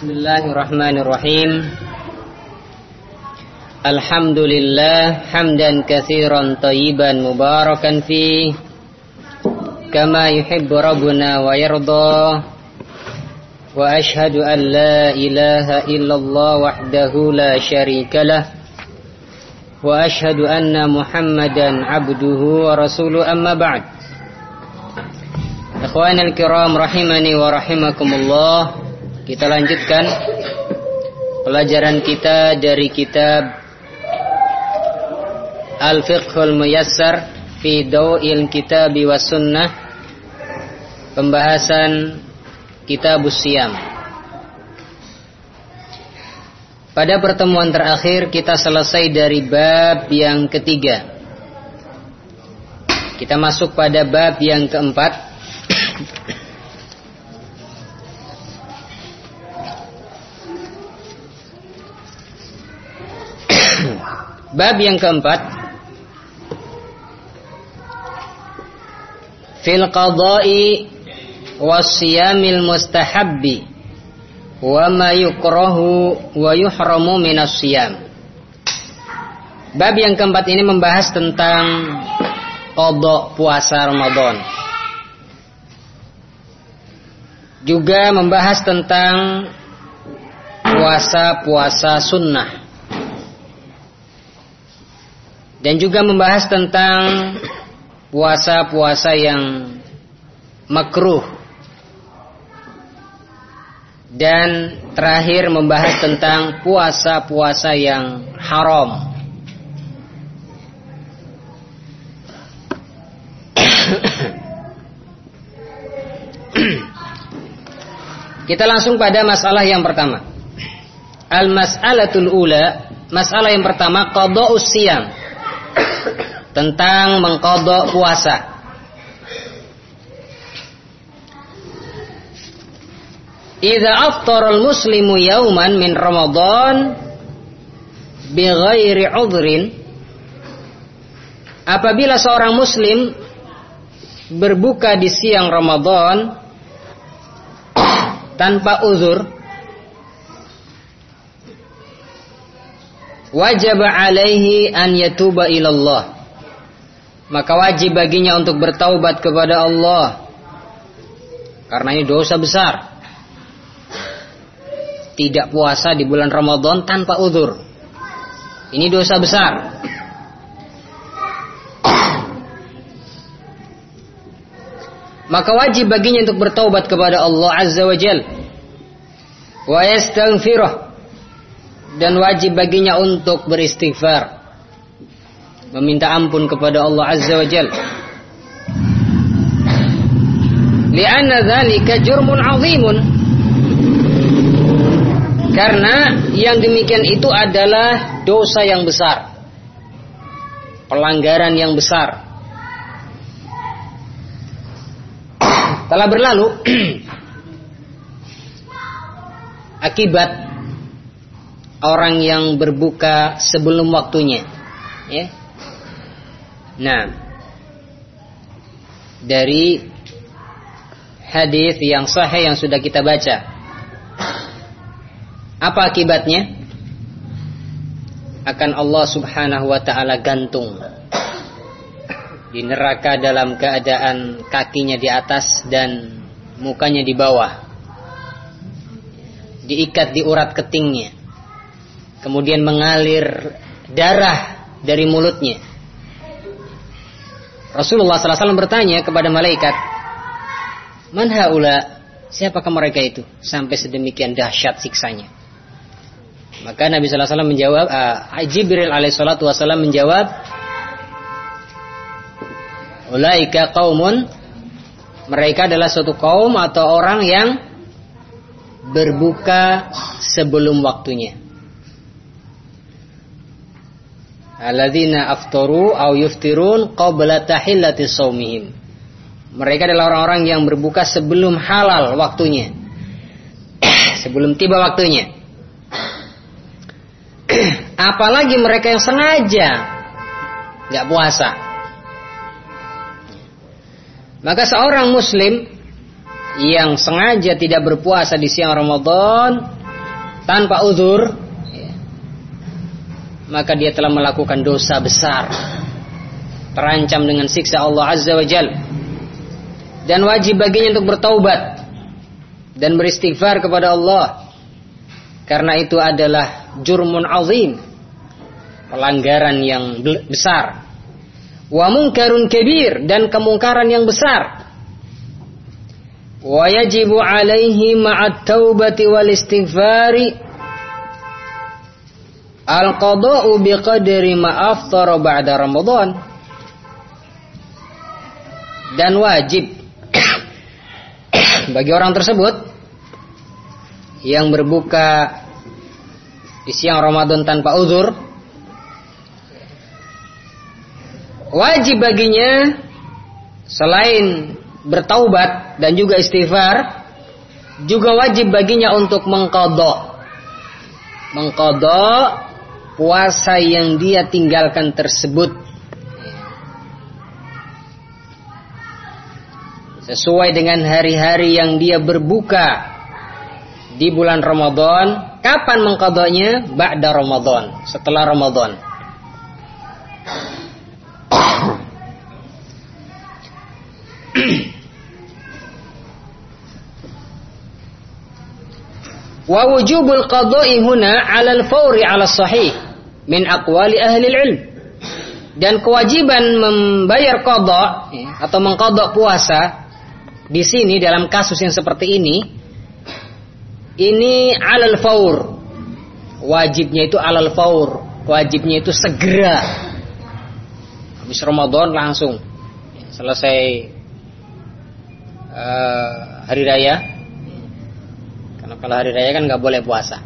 Bismillahirrahmanirrahim. Alhamdulillah hamdan katsiran tayyiban mubarakan fi kama yuhibbu rabbuna wa yarda. Wa ashhadu an la ilaha illallah wahdahu la syarika lah. Wa ashhadu anna muhammadan abduhu wa rasuluhu amma ba'd. Ikhwanul kiram rahimani wa rahimakumullah kita lanjutkan pelajaran kita dari kitab Al-Fiqhul Muyassar fi Dawil Kitab wa Sunnah pembahasan Kitab Siyam. Pada pertemuan terakhir kita selesai dari bab yang ketiga. Kita masuk pada bab yang keempat Bab yang keempat Fil qada'i wasiyamil mustahabbi wa ma yukrahu wa yuhramu minas siyam. Bab yang keempat ini membahas tentang kodok puasa Ramadan. Juga membahas tentang puasa-puasa sunnah dan juga membahas tentang puasa-puasa yang makruh dan terakhir membahas tentang puasa-puasa yang haram. Kita langsung pada masalah yang pertama. Al-mas'alatul ula, masalah yang pertama qada'us siyam tentang mengkodok puasa. Idza aftara al-muslimu yauman min Ramadan bighairi udhrin Apabila seorang muslim berbuka di siang Ramadan tanpa uzur wajib alaihi an yatuba ilallah. Maka wajib baginya untuk bertaubat kepada Allah. Karena ini dosa besar. Tidak puasa di bulan Ramadan tanpa uzur. Ini dosa besar. Maka wajib baginya untuk bertaubat kepada Allah Azza wa Jal. Wa yastaghfirah dan wajib baginya untuk beristighfar. Meminta ampun kepada Allah Azza wa Jal. Lianna dzalika jurmun azimun. Karena yang demikian itu adalah dosa yang besar. Pelanggaran yang besar. Telah berlalu. Akibat orang yang berbuka sebelum waktunya. Ya. Nah, dari hadis yang sahih yang sudah kita baca, apa akibatnya? Akan Allah Subhanahu wa taala gantung di neraka dalam keadaan kakinya di atas dan mukanya di bawah. Diikat di urat ketingnya kemudian mengalir darah dari mulutnya. Rasulullah SAW bertanya kepada malaikat, Man haula, siapakah mereka itu? Sampai sedemikian dahsyat siksanya. Maka Nabi SAW menjawab, uh, Jibril alaihissalatu wassalam menjawab, Ulaika kaumun, mereka adalah suatu kaum atau orang yang berbuka sebelum waktunya. Alladzina aftaru au yuftirun qabla tahillati shaumihim. Mereka adalah orang-orang yang berbuka sebelum halal waktunya. sebelum tiba waktunya. Apalagi mereka yang sengaja nggak puasa. Maka seorang muslim yang sengaja tidak berpuasa di siang Ramadan tanpa uzur, maka dia telah melakukan dosa besar. Terancam dengan siksa Allah Azza wa Jal. Dan wajib baginya untuk bertaubat dan beristighfar kepada Allah. Karena itu adalah jurmun azim. Pelanggaran yang besar. Wa munkarun kabir dan kemungkaran yang besar. Wa yajibu alaihi ma'at taubati wal istighfari al-qada'u biqadri ma aftara ba'da Ramadan. Dan wajib bagi orang tersebut yang berbuka di siang Ramadan tanpa uzur wajib baginya selain bertaubat dan juga istighfar juga wajib baginya untuk mengkodok mengkodok puasa yang dia tinggalkan tersebut. Sesuai dengan hari-hari yang dia berbuka di bulan Ramadan kapan mengkodoknya ba'da Ramadan setelah Ramadan. Wa wujubul qada'i huna 'ala al-fawri 'ala sahih min aqwali ahli ilm. Dan kewajiban membayar qada ya, atau mengqada puasa di sini dalam kasus yang seperti ini ini 'alal faur. Wajibnya itu 'alal faur. Wajibnya itu segera. Habis Ramadan langsung selesai uh, hari raya kalau hari raya kan nggak boleh puasa.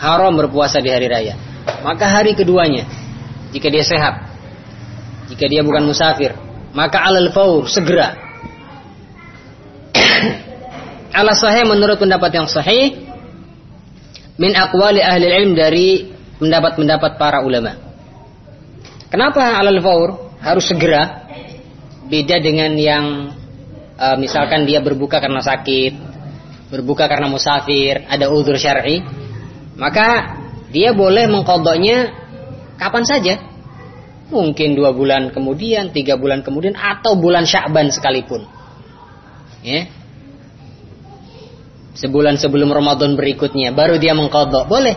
Haram berpuasa di hari raya. Maka hari keduanya, jika dia sehat, jika dia bukan musafir, maka alal faur segera. Ala sahih menurut pendapat yang sahih min aqwali ahli ilm dari pendapat-pendapat para ulama. Kenapa alal faur harus segera? Beda dengan yang uh, misalkan dia berbuka karena sakit berbuka karena musafir, ada uzur syar'i, maka dia boleh mengkodoknya kapan saja. Mungkin dua bulan kemudian, tiga bulan kemudian, atau bulan Sya'ban sekalipun. Ya. Sebulan sebelum Ramadan berikutnya, baru dia mengkodok. Boleh.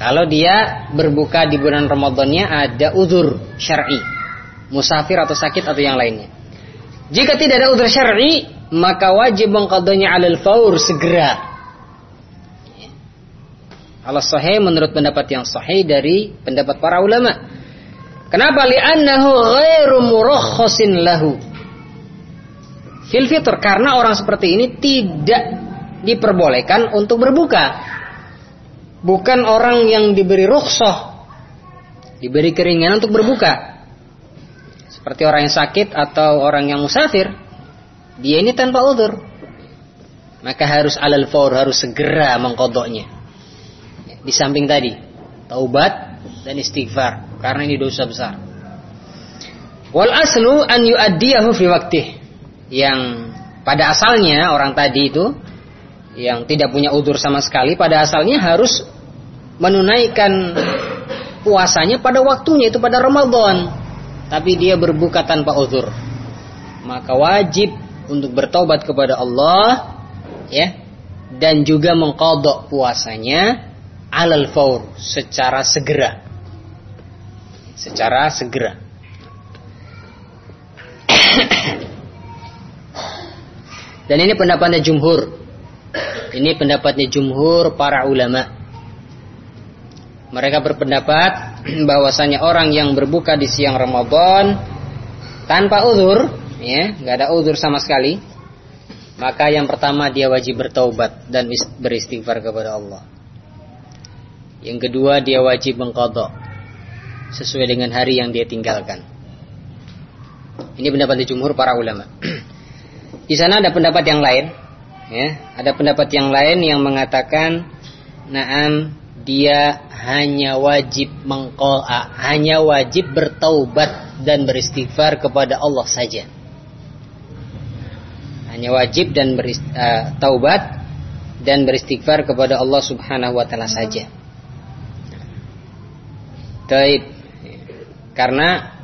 Kalau dia berbuka di bulan Ramadannya ada uzur syar'i, musafir atau sakit atau yang lainnya. Jika tidak ada uzur syar'i, maka wajib mengqadanya alal faur segera. Al sahih menurut pendapat yang sahih dari pendapat para ulama. Kenapa? Li'annahu ghairu murakhasin lahu. Fil fitr karena orang seperti ini tidak diperbolehkan untuk berbuka. Bukan orang yang diberi rukhsah, diberi keringanan untuk berbuka. Seperti orang yang sakit atau orang yang musafir, dia ini tanpa udur. Maka harus alal faur, harus segera mengkodoknya. Di samping tadi, taubat dan istighfar. Karena ini dosa besar. Wal aslu an yu'addiyahu fi waktih. Yang pada asalnya orang tadi itu yang tidak punya udur sama sekali pada asalnya harus menunaikan puasanya pada waktunya itu pada Ramadan tapi dia berbuka tanpa udur maka wajib untuk bertobat kepada Allah ya dan juga mengkodok puasanya alal faur secara segera. Secara segera. Dan ini pendapatnya jumhur. Ini pendapatnya jumhur para ulama. Mereka berpendapat bahwasanya orang yang berbuka di siang Ramadan tanpa uzur ya nggak ada uzur sama sekali maka yang pertama dia wajib bertaubat dan beristighfar kepada Allah yang kedua dia wajib mengkodok sesuai dengan hari yang dia tinggalkan. Ini pendapat di jumhur para ulama. Di sana ada pendapat yang lain ya. Ada pendapat yang lain yang mengatakan naam dia hanya wajib mengkola, hanya wajib bertaubat dan beristighfar kepada Allah saja. Hanya wajib dan bertaubat uh, dan beristighfar kepada Allah Subhanahu wa taala saja. Taib. Karena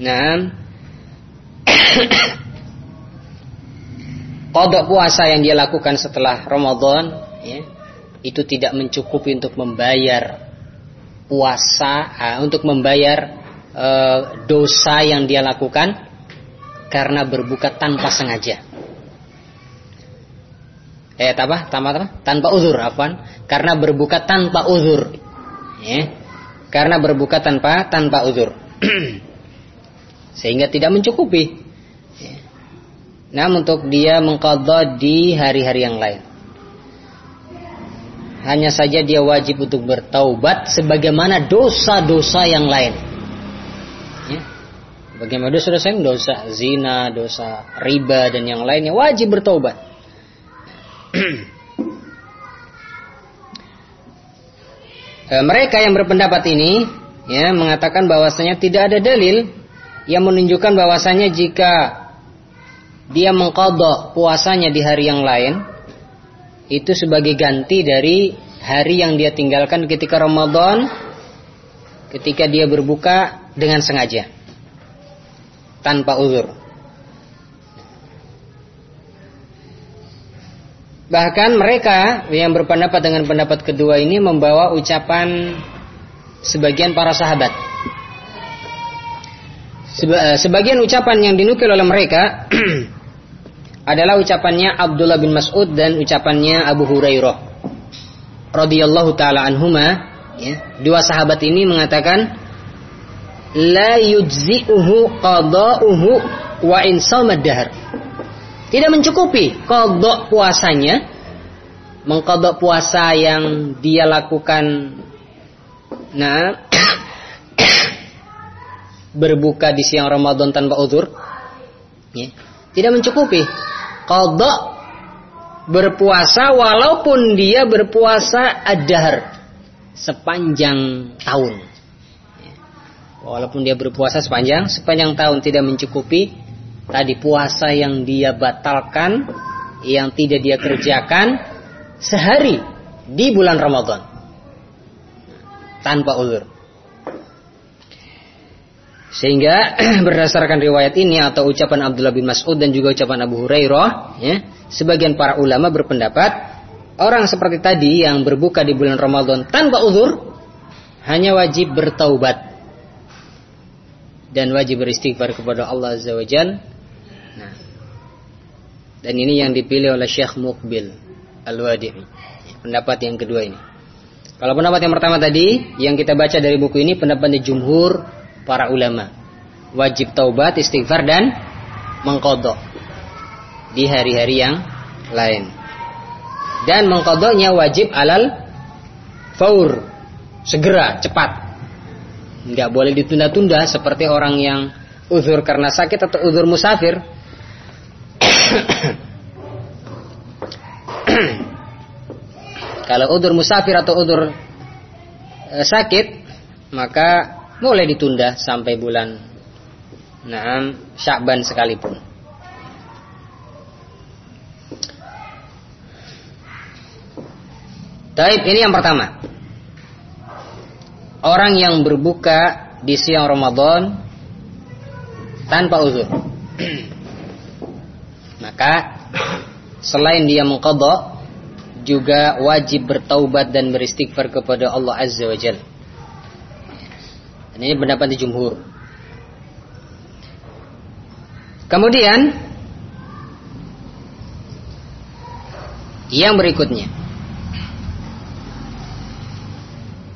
nah kodok puasa yang dia lakukan setelah Ramadan ya, itu tidak mencukupi untuk membayar puasa uh, untuk membayar uh, dosa yang dia lakukan karena berbuka tanpa sengaja. Eh apa? Tanpa apa? Tanpa uzur, apa? Karena berbuka tanpa uzur. Ya. Karena berbuka tanpa tanpa uzur. Sehingga tidak mencukupi. Ya. Nah, untuk dia mengqadha di hari-hari yang lain. Hanya saja dia wajib untuk bertaubat sebagaimana dosa-dosa yang lain. Ya. Bagaimana dosa-dosa yang dosa zina, dosa riba dan yang lainnya wajib bertaubat. Eh, mereka yang berpendapat ini ya mengatakan bahwasanya tidak ada dalil yang menunjukkan bahwasanya jika dia mengkodok puasanya di hari yang lain itu sebagai ganti dari hari yang dia tinggalkan ketika Ramadan ketika dia berbuka dengan sengaja tanpa uzur. Bahkan mereka yang berpendapat dengan pendapat kedua ini membawa ucapan sebagian para sahabat. Eh, sebagian ucapan yang dinukil oleh mereka adalah ucapannya Abdullah bin Mas'ud dan ucapannya Abu Hurairah radhiyallahu taala anhuma ya. Dua sahabat ini mengatakan la yujzi'uhu qada'uhu wa in. Tidak mencukupi kodok puasanya, mengkodok puasa yang dia lakukan, nah, berbuka di siang Ramadan tanpa uzur, ya, tidak mencukupi. Kodok berpuasa walaupun dia berpuasa adhar sepanjang tahun. Ya. Walaupun dia berpuasa sepanjang sepanjang tahun tidak mencukupi tadi puasa yang dia batalkan, yang tidak dia kerjakan sehari di bulan Ramadan tanpa uzur. Sehingga berdasarkan riwayat ini atau ucapan Abdullah bin Mas'ud dan juga ucapan Abu Hurairah, ya, sebagian para ulama berpendapat orang seperti tadi yang berbuka di bulan Ramadan tanpa uzur hanya wajib bertaubat dan wajib beristighfar kepada Allah Azza wa Jalla dan ini yang dipilih oleh Syekh Mukbil Al-Wadi'i. Pendapat yang kedua ini. Kalau pendapat yang pertama tadi, yang kita baca dari buku ini pendapat jumhur para ulama. Wajib taubat, istighfar dan mengkodok di hari-hari yang lain. Dan mengkodoknya wajib alal faur, segera, cepat. Tidak boleh ditunda-tunda seperti orang yang uzur karena sakit atau uzur musafir Kalau udur musafir atau udur e, sakit, maka boleh ditunda sampai bulan nah, Syakban sekalipun. Taib ini yang pertama. Orang yang berbuka di siang Ramadan tanpa uzur. Maka selain dia mengkodok juga wajib bertaubat dan beristighfar kepada Allah Azza wa Jal. Ini pendapat di jumhur. Kemudian yang berikutnya.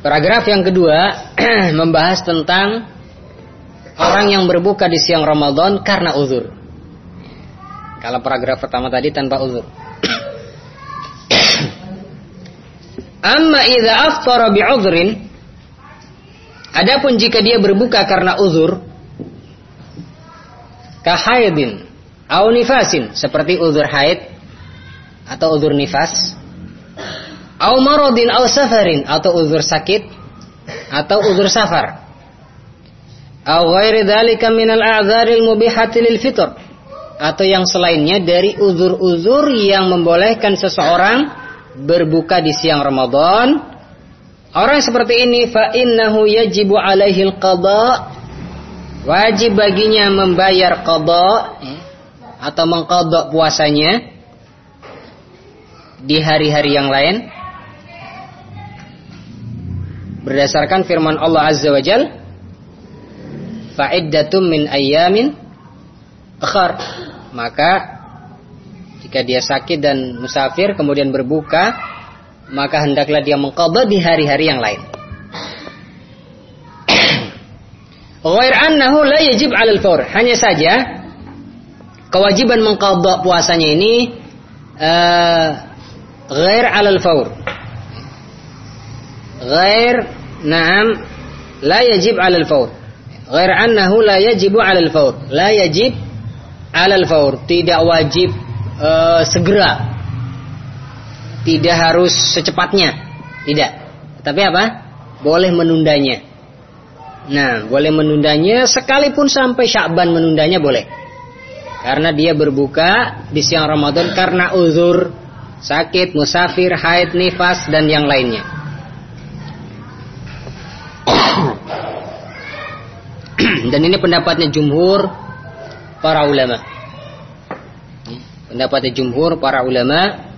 Paragraf yang kedua membahas tentang orang yang berbuka di siang Ramadan karena uzur. Kalau paragraf pertama tadi tanpa uzur. Amma idza aftara bi'udhrin Adapun jika dia berbuka karena uzur kahaidin au nifasin seperti uzur haid atau uzur nifas au maradin au safarin atau uzur sakit atau uzur safar. Au ghairi dzalika minal a'dzaril mubihati lil fitr atau yang selainnya dari uzur-uzur yang membolehkan seseorang berbuka di siang Ramadan. Orang seperti ini fa innahu yajibu alaihi qada. Wajib baginya membayar qada atau mengqada puasanya di hari-hari yang lain. Berdasarkan firman Allah Azza wa Jal fa'iddatum min ayyamin akhar. Maka jika dia sakit dan musafir kemudian berbuka maka hendaklah dia mengqadha di hari-hari yang lain Ghair annahu la yajib 'alal fawr. Hanya saja kewajiban mengqadha puasanya ini uh, ghair 'alal fawr. Ghair na'am la yajib 'alal fawr. Ghair annahu la yajibu 'alal fawr. La yajib 'alal fawr, tidak wajib uh, segera. Tidak harus secepatnya. Tidak. Tapi apa? Boleh menundanya. Nah, boleh menundanya sekalipun sampai Syakban menundanya boleh. Karena dia berbuka di siang Ramadan karena uzur, sakit, musafir, haid, nifas dan yang lainnya. dan ini pendapatnya jumhur para ulama. Pendapatnya jumhur para ulama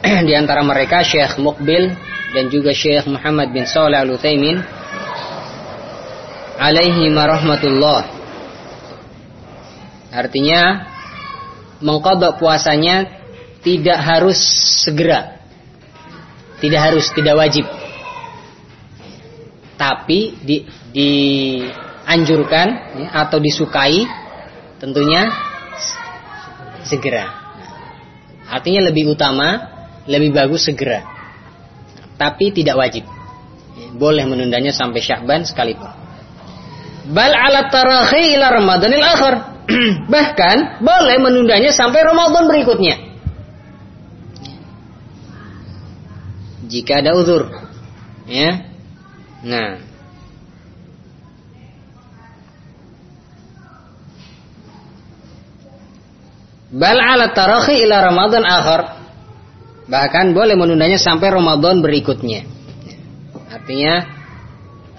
di antara mereka Syekh Mukbil dan juga Syekh Muhammad bin Shalih Al Utsaimin alaihi marahmatullah. Artinya mengkodok puasanya tidak harus segera. Tidak harus, tidak wajib. Tapi di, dianjurkan ya, atau disukai tentunya segera. Artinya lebih utama, lebih bagus segera. Tapi tidak wajib. Boleh menundanya sampai Syakban sekalipun. Bal ala tarahi ila Ramadanil akhir. Bahkan boleh menundanya sampai Ramadan berikutnya. Jika ada uzur. Ya. Nah. Bal ala tarahi ila Ramadan akhir. Bahkan boleh menundanya sampai Ramadan berikutnya. Artinya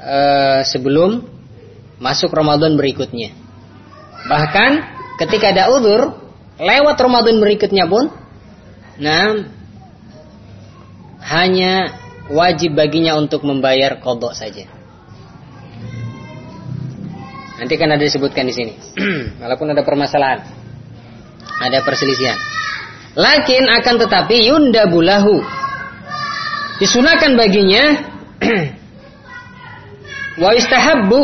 eh, sebelum masuk Ramadan berikutnya. Bahkan ketika ada udur, lewat Ramadan berikutnya pun, nah hanya wajib baginya untuk membayar kodok saja. Nanti kan ada disebutkan di sini. Walaupun ada permasalahan, ada perselisihan. Lakin akan tetapi yunda bulahu disunahkan baginya wa istahabbu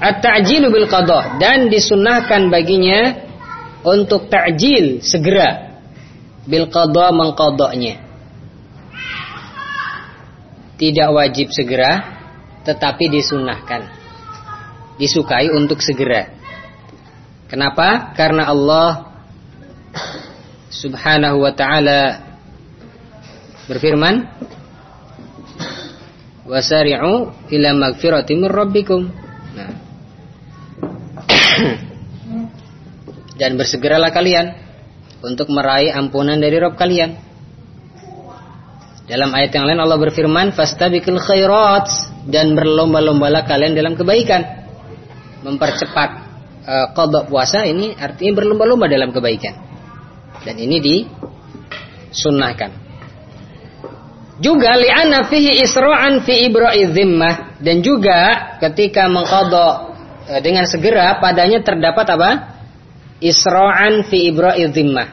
at-ta'jilu bil qada dan disunnahkan baginya untuk ta'jil segera bil qada mengqadanya. Tidak wajib segera tetapi disunnahkan. Disukai untuk segera. Kenapa? Karena Allah Subhanahu wa taala berfirman wasari'u ila magfirati min rabbikum dan bersegeralah kalian untuk meraih ampunan dari Rob kalian. Dalam ayat yang lain Allah berfirman, "Fastabiqul khairat" dan berlomba-lombalah kalian dalam kebaikan. Mempercepat uh, qada puasa ini artinya berlomba-lomba dalam kebaikan. Dan ini disunnahkan. Juga li'anna fihi isra'an fi ibra'i dhimmah dan juga ketika mengqada Eh, dengan segera padanya terdapat apa? Isra'an fi ibra'i dhimmah.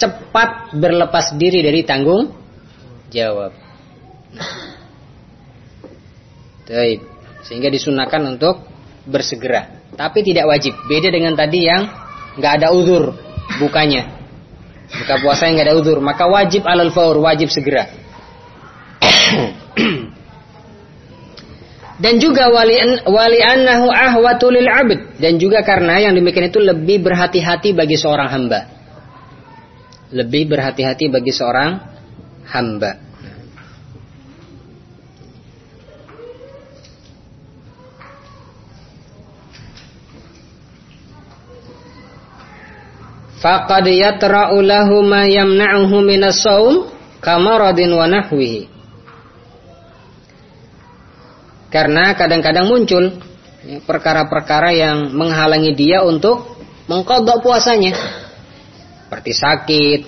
Cepat berlepas diri dari tanggung jawab. Sehingga disunahkan untuk bersegera. Tapi tidak wajib. Beda dengan tadi yang nggak ada uzur bukanya. Buka puasa yang nggak ada uzur, maka wajib alal faur, wajib segera. dan juga wali wali annahu ahwatul abd dan juga karena yang demikian itu lebih berhati-hati bagi seorang hamba. Lebih berhati-hati bagi seorang hamba. Faqad yatra'u lahu ma yamna'uhu minas saum kamaradin wa nahwihi. Karena kadang-kadang muncul ya, perkara-perkara yang menghalangi dia untuk mengkodok puasanya. Seperti sakit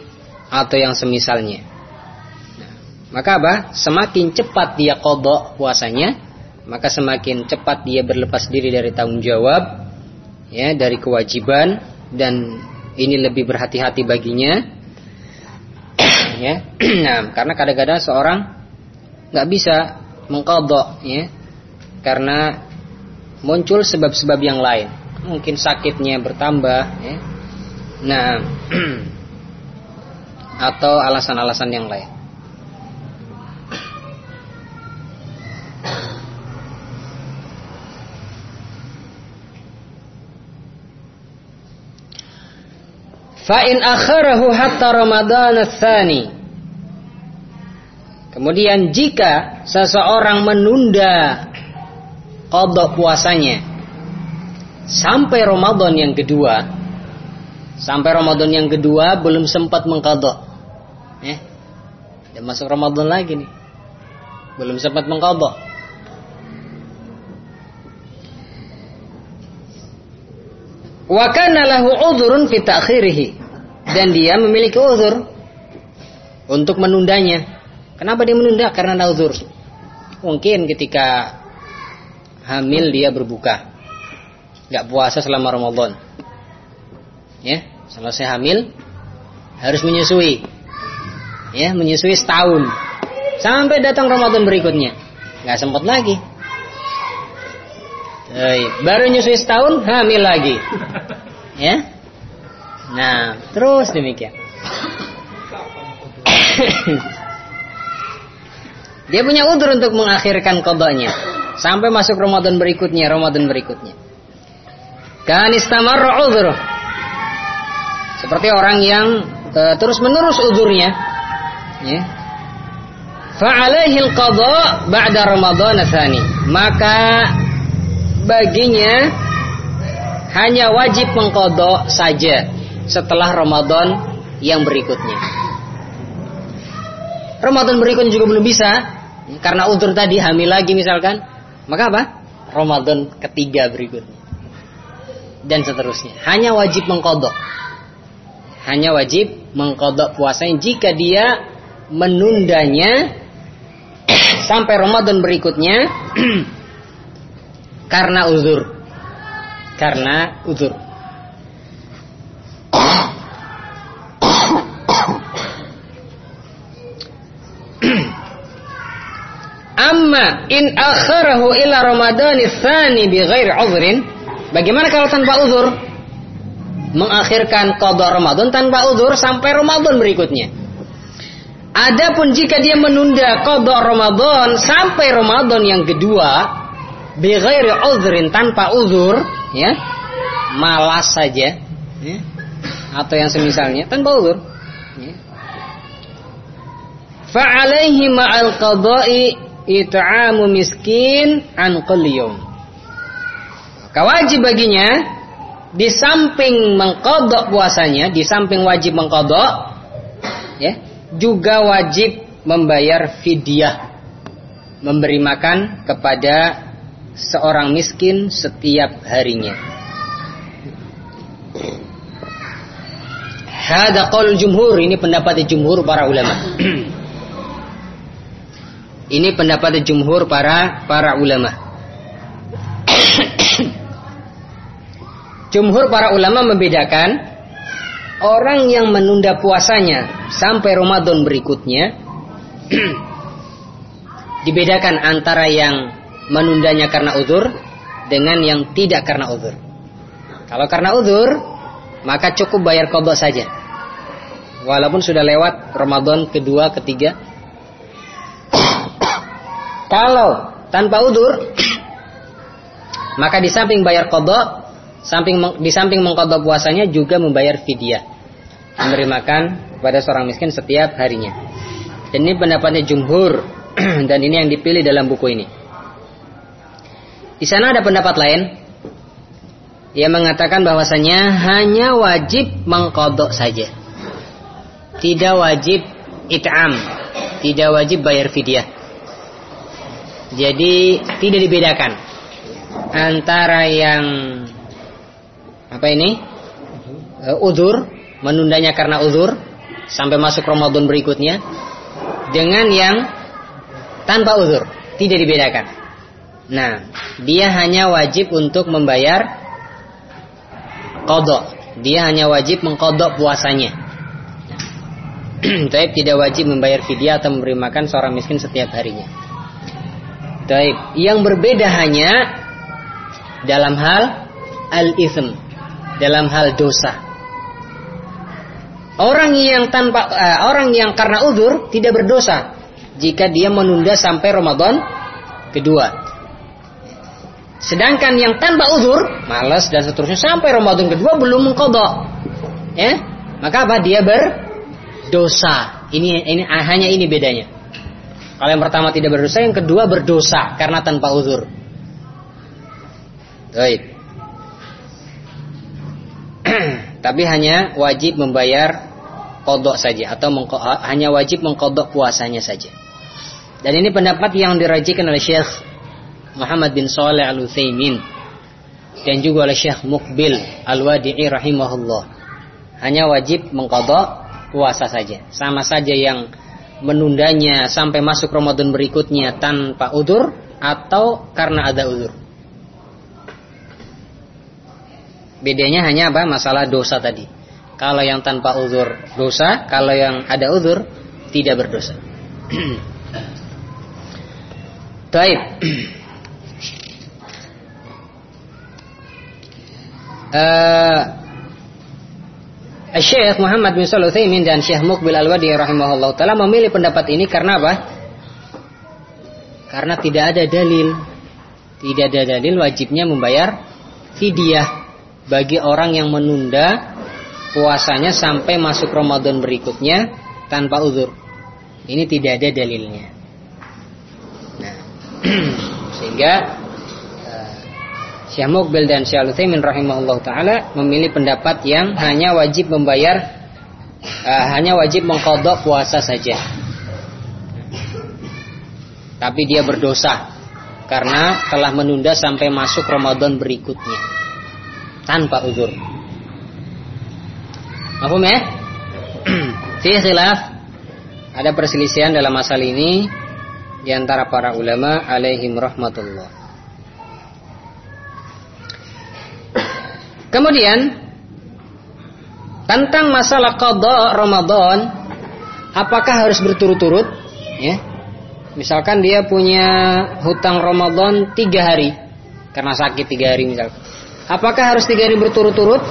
atau yang semisalnya. Nah, maka apa? Semakin cepat dia kodok puasanya, maka semakin cepat dia berlepas diri dari tanggung jawab, ya dari kewajiban dan ini lebih berhati-hati baginya. ya, nah, karena kadang-kadang seorang nggak bisa mengkodok, ya, karena muncul sebab-sebab yang lain. Mungkin sakitnya bertambah, ya. Nah, atau alasan-alasan yang lain. Fa'in akharahu hatta Ramadan tsani. Kemudian jika seseorang menunda kodok puasanya sampai Ramadan yang kedua sampai Ramadan yang kedua belum sempat mengkodok eh masuk Ramadan lagi nih. Belum sempat mengkodok wa kana lahu dan dia memiliki uzur untuk menundanya kenapa dia menunda karena ada uzur mungkin ketika hamil dia berbuka. Gak puasa selama Ramadan. Ya, selesai hamil harus menyusui. Ya, menyusui setahun. Sampai datang Ramadan berikutnya. Gak sempat lagi. Baru nyusui setahun, hamil lagi. Ya. Nah, terus demikian. Dia punya udur untuk mengakhirkan kodoknya sampai masuk Ramadan berikutnya, Ramadan berikutnya. Kan istamarra udhur. Seperti orang yang uh, terus-menerus udurnya. Ya. Fa'alaihi al-qadha ba'da Ramadan tsani. Maka baginya hanya wajib mengkodok saja setelah Ramadan yang berikutnya. Ramadan berikutnya juga belum bisa karena udur tadi hamil lagi misalkan maka apa? Ramadan ketiga berikutnya. Dan seterusnya. Hanya wajib mengkodok. Hanya wajib mengkodok puasanya jika dia menundanya sampai Ramadan berikutnya karena uzur. Karena uzur. Amma in akharahu ila Ramadan tsani bi ghairi udhrin. Bagaimana kalau tanpa uzur? Mengakhirkan qada Ramadan tanpa uzur sampai Ramadan berikutnya. Adapun jika dia menunda qada Ramadan sampai Ramadan yang kedua bi ghairi udhrin tanpa uzur, ya. Malas saja, ya. Atau yang semisalnya tanpa uzur. Ya. Fa'alaihi ma'al qada'i it'amu miskin an qalyum. Maka wajib baginya di samping mengkodok puasanya, di samping wajib mengkodok, ya, juga wajib membayar fidyah, memberi makan kepada seorang miskin setiap harinya. Hada qaul jumhur, ini pendapat jumhur para ulama. Ini pendapat jumhur para para ulama. jumhur para ulama membedakan orang yang menunda puasanya sampai Ramadan berikutnya dibedakan antara yang menundanya karena uzur dengan yang tidak karena uzur. Kalau karena uzur, maka cukup bayar kodok saja. Walaupun sudah lewat Ramadan kedua, ketiga, kalau tanpa udur, maka di samping bayar kodok, samping di samping mengkodok puasanya juga membayar fidyah, memberi makan kepada seorang miskin setiap harinya. Ini pendapatnya jumhur dan ini yang dipilih dalam buku ini. Di sana ada pendapat lain Ia mengatakan bahwasanya hanya wajib mengkodok saja. Tidak wajib it'am. Tidak wajib bayar fidyah. Jadi tidak dibedakan antara yang apa ini? Uh, uzur, menundanya karena uzur sampai masuk Ramadan berikutnya dengan yang tanpa uzur, tidak dibedakan. Nah, dia hanya wajib untuk membayar kodok. Dia hanya wajib mengkodok puasanya. Taib tidak wajib membayar fidyah atau memberi makan seorang miskin setiap harinya. Taib. Yang berbeda hanya dalam hal al-ithm, dalam hal dosa. Orang yang tanpa uh, orang yang karena udur tidak berdosa jika dia menunda sampai Ramadan kedua. Sedangkan yang tanpa uzur, malas dan seterusnya sampai Ramadan kedua belum mengkodok, ya, maka apa? Dia berdosa. Ini ini hanya ini bedanya. Kalau yang pertama tidak berdosa, yang kedua berdosa karena tanpa uzur. Baik. Tapi hanya wajib membayar kodok saja atau hanya wajib mengkodok puasanya saja. Dan ini pendapat yang dirajikan oleh Syekh Muhammad bin Saleh Al Utsaimin dan juga oleh Syekh Mukbil Al Wadi'i rahimahullah. Hanya wajib mengkodok puasa saja. Sama saja yang menundanya sampai masuk Ramadan berikutnya tanpa udur atau karena ada udur. Bedanya hanya apa? Masalah dosa tadi. Kalau yang tanpa udur dosa, kalau yang ada udur tidak berdosa. Taib. uh, Syekh Muhammad bin Shalih Utsaimin dan Syekh Mukbil Al-Wadi rahimahullah taala memilih pendapat ini karena apa? Karena tidak ada dalil. Tidak ada dalil wajibnya membayar fidyah bagi orang yang menunda puasanya sampai masuk Ramadan berikutnya tanpa uzur. Ini tidak ada dalilnya. Nah, sehingga Syekh Mukbil dan Syekh Al-Utsaimin rahimahullah taala memilih pendapat yang hanya wajib membayar uh, hanya wajib mengkodok puasa saja. Tapi dia berdosa karena telah menunda sampai masuk Ramadan berikutnya tanpa uzur. Mahfum ya? Fi khilaf ada perselisihan dalam masalah ini di antara para ulama alaihim rahmatullah. Kemudian tentang masalah qada Ramadan, apakah harus berturut-turut? Ya. Misalkan dia punya hutang Ramadan tiga hari karena sakit tiga hari misalkan. Apakah harus tiga hari berturut-turut?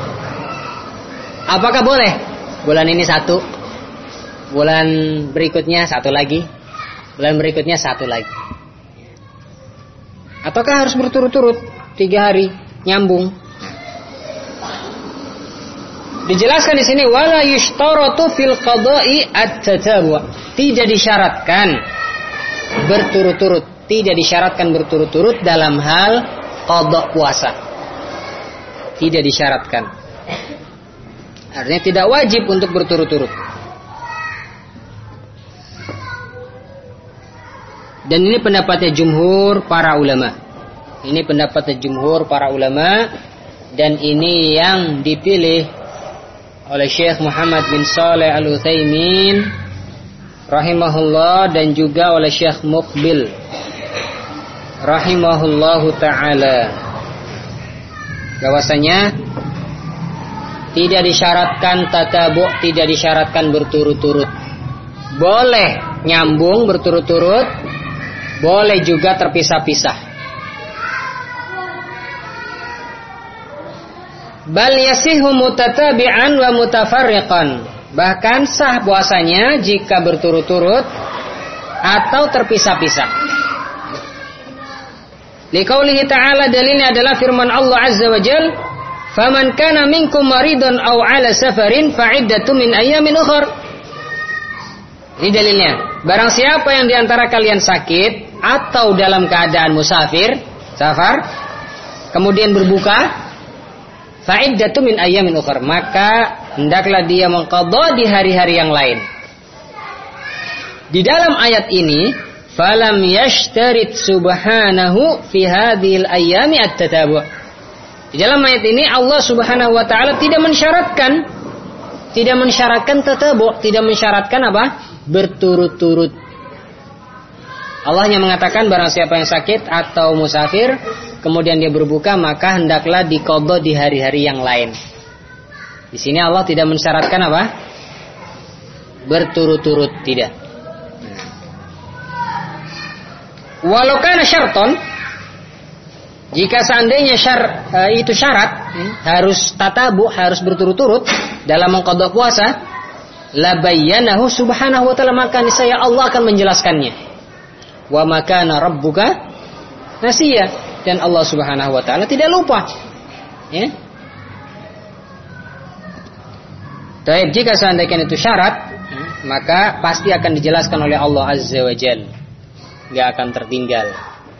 Apakah boleh? Bulan ini satu, bulan berikutnya satu lagi, bulan berikutnya satu lagi. Ataukah harus berturut-turut tiga hari nyambung? Dijelaskan di sini wala yushtaratu fil qada'i at-tatabu. Tidak disyaratkan berturut-turut, tidak disyaratkan berturut-turut dalam hal qada puasa. Tidak disyaratkan. Artinya tidak wajib untuk berturut-turut. Dan ini pendapatnya jumhur para ulama. Ini pendapatnya jumhur para ulama dan ini yang dipilih oleh Syekh Muhammad bin Saleh Al Utsaimin rahimahullah dan juga oleh Syekh Mukbil rahimahullahu taala. Bahwasanya tidak disyaratkan tatabu tidak disyaratkan berturut-turut. Boleh nyambung berturut-turut boleh juga terpisah-pisah Bal yasihu mutatabi'an wa mutafarriqan. Bahkan sah puasanya jika berturut-turut atau terpisah-pisah. Liqaulihi ta'ala dalilnya adalah firman Allah Azza wa Jal, "Faman kana minkum maridun aw 'ala safarin fa'iddatu min ayyamin ukhra." Ini dalilnya. Barang siapa yang di antara kalian sakit atau dalam keadaan musafir, safar, kemudian berbuka, fa'iddatu min ayyamin ukhra. Maka hendaklah dia mengqadha di hari-hari yang lain. Di dalam ayat ini falam yashtarit subhanahu fi hadhil ayyami at-tatabu. Di dalam ayat ini Allah Subhanahu wa taala tidak mensyaratkan tidak mensyaratkan tatabu tidak mensyaratkan apa? Berturut-turut. Allah hanya mengatakan barang siapa yang sakit atau musafir kemudian dia berbuka maka hendaklah dikodok di hari-hari yang lain. Di sini Allah tidak mensyaratkan apa? Berturut-turut tidak. Walau karena syarton jika seandainya syar, uh, itu syarat hmm, harus tatabu harus berturut-turut dalam mengkodok puasa labayyanahu subhanahu wa ta'ala maka saya Allah akan menjelaskannya wa makana rabbuka nasiya dan Allah Subhanahu wa taala tidak lupa. Ya. Jika seandainya itu syarat, maka pasti akan dijelaskan oleh Allah Azza wa Jal. Gak akan tertinggal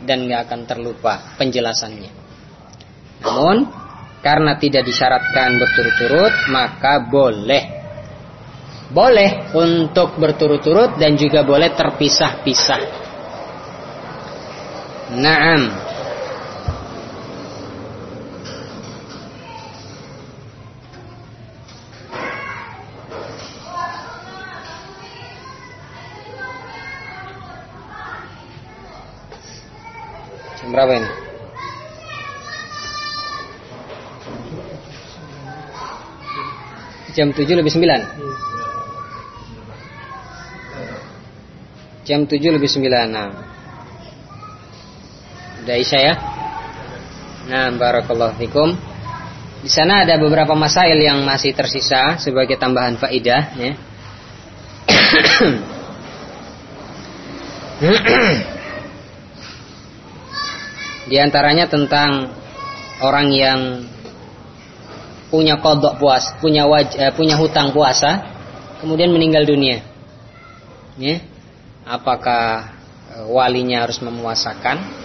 dan gak akan terlupa penjelasannya. Namun karena tidak disyaratkan berturut-turut, maka boleh boleh untuk berturut-turut dan juga boleh terpisah-pisah. Naam. Berapa ini? Jam 7 lebih 9 Jam 7 lebih 9 Nah Udah Isya ya? Nah, barakallahu fikum. Di sana ada beberapa masail yang masih tersisa sebagai tambahan faidah ya. Di antaranya tentang orang yang punya kodok puas, punya waj, eh, punya hutang puasa, kemudian meninggal dunia. Ya. Apakah eh, walinya harus memuasakan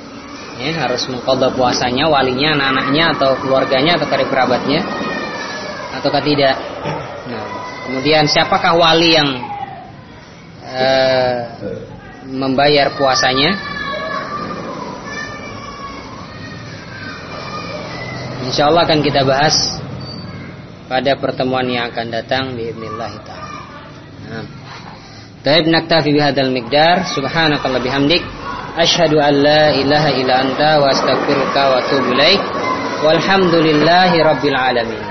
ya, harus mengkodok puasanya walinya anak-anaknya atau keluarganya atau kerabatnya ataukah tidak nah, kemudian siapakah wali yang eh, membayar puasanya Insya Allah akan kita bahas pada pertemuan yang akan datang biidznillah taala. Nah. Taib naktafi bihadzal miqdar subhanakallah bihamdik Ashhadu an la ilaha illa anta wa astaghfiruka wa atubu ilaik. Walhamdulillahi rabbil alamin.